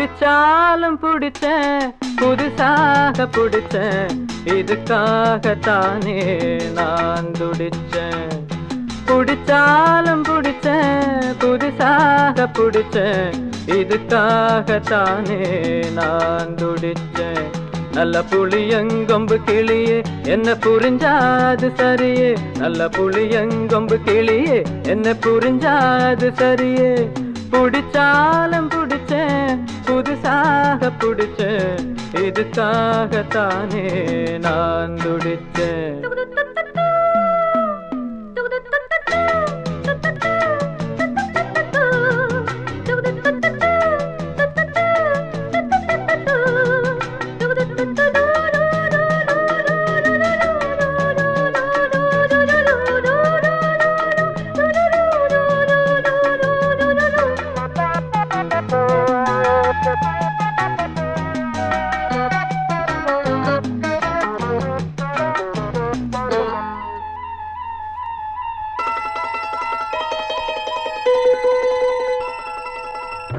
பிடிச்சாலும் பிடிச்ச புதுசாக பிடிச்ச இதுக்காகத்தானே நான் துடிச்ச பிடிச்சாலும் பிடிச்ச புதுசாக பிடிச்ச இதுக்காகத்தானே நான் துடிச்சேன். நல்ல புளியங்கொம்பு கிளியே என்ன புரிஞ்சாது சரியே. நல்ல புளியங்கொம்பு கிளியே என்ன புரிஞ்சாது சரியே. புடிச்சாலும் புடிச்ச புதுசாக புடிச்ச இதுக்காகத்தானே நான் துடிச்சேன்.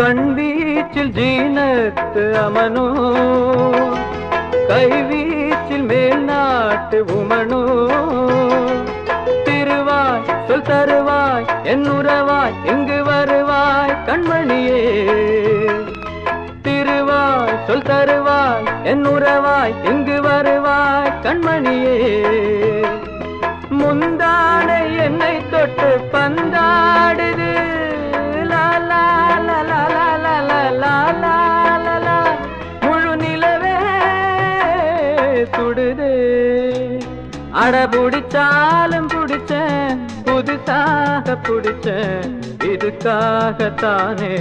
கண்வீச்சில் ஜீனத்து அமனோ கைவீச்சில் மேல் நாட்டு உமனோ. திருவாய் சொல் தருவாய் என் உறவாய் இங்கு வருவாய் கண்மணியே. திருவாய் சொல் தருவாய் என் உறவாய் இங்கு வருவாய் கண்மணியே. முந்தானையே சுடுது அட புடிச்சாலும் புடிச்சேன் புதுசாக புடிச்சேன். இதுக்காகத்தானே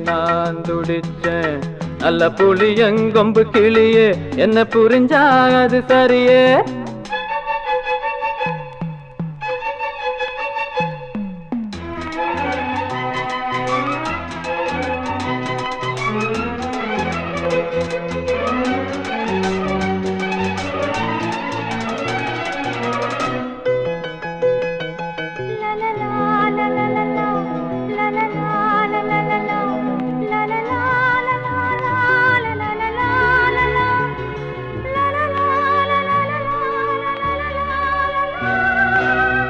நான் துடிச்சேன். நல்ல புளியங்கொம்பு கிளியே என்ன புரிஞ்சாது சரியே?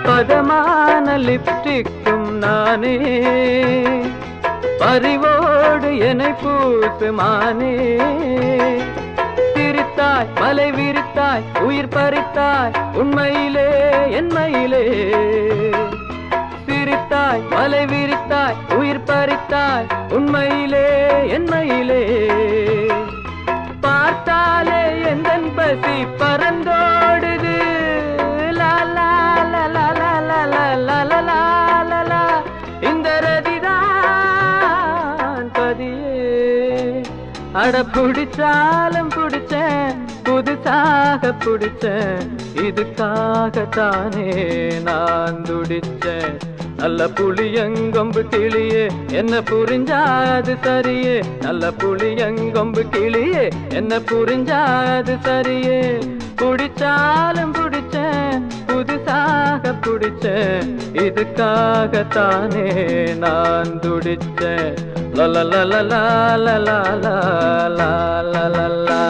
பதமான லிப்டிக்கும் நானே. பறிவோடு என்னை பூசுமானே. சிரித்தாய் மலை விரித்தாய் உயிர் பறித்தாய் உண்மையிலே என்மையிலே சிரித்தாய் மலை விரித்தாய் உயிர் பறித்தாய் உண்மையிலே என்மையிலே அட புடிச்சாலும் புடிச்சேன் புதுசாக புடிச்சேன். இதுக்காகத்தானே நான் துடிச்சேன். நல்ல புளியங்கொம்பு கிளியே என்ன புரிஞ்சாது சரியே? நல்ல புளியங்கொம்பு கிளியே என்ன புரிஞ்சாது சரியே? புடிச்சாலும் புடிச்சேன் உனக்காக பிடிச்ச இதுக்காகத்தானே நான் துடிச்ச லலலலலா லலலலா லலலலா